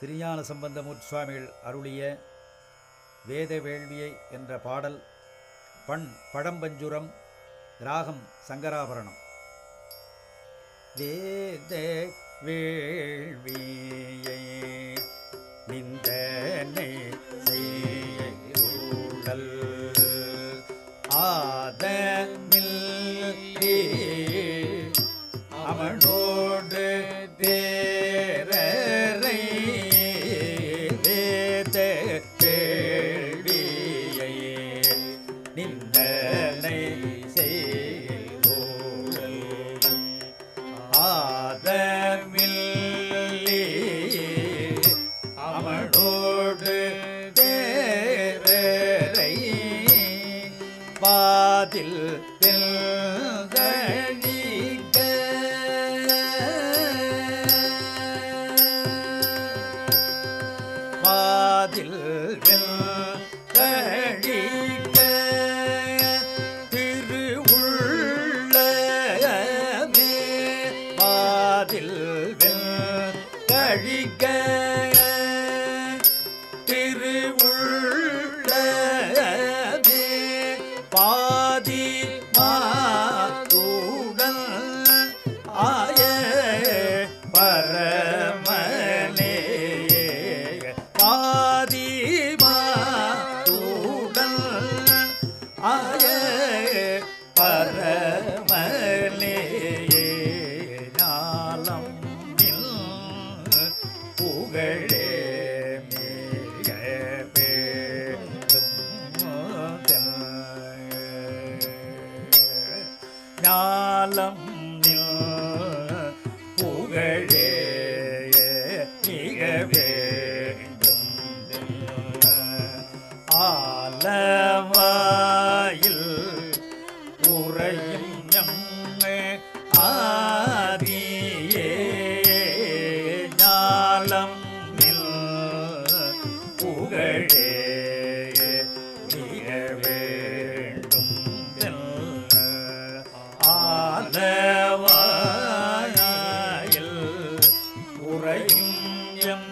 திருஞான சம்பந்தமூர் சுவாமிகள் அருளிய வேத வேள்வியை என்ற பாடல் பண் பழம்பஞ்சுரம் ராகம் சங்கராபரணம். வேத வேள்வியை Nee. அழிக்க திருவுள்ளமே. பாதி மாத்துடன் ஆய பரமனே பாதி மாத்துடன் ஆய ஞாலம் புகழே மிக வேண்டும் ஆலவாயில் உறையும் மதவாயில் உறையும் எம்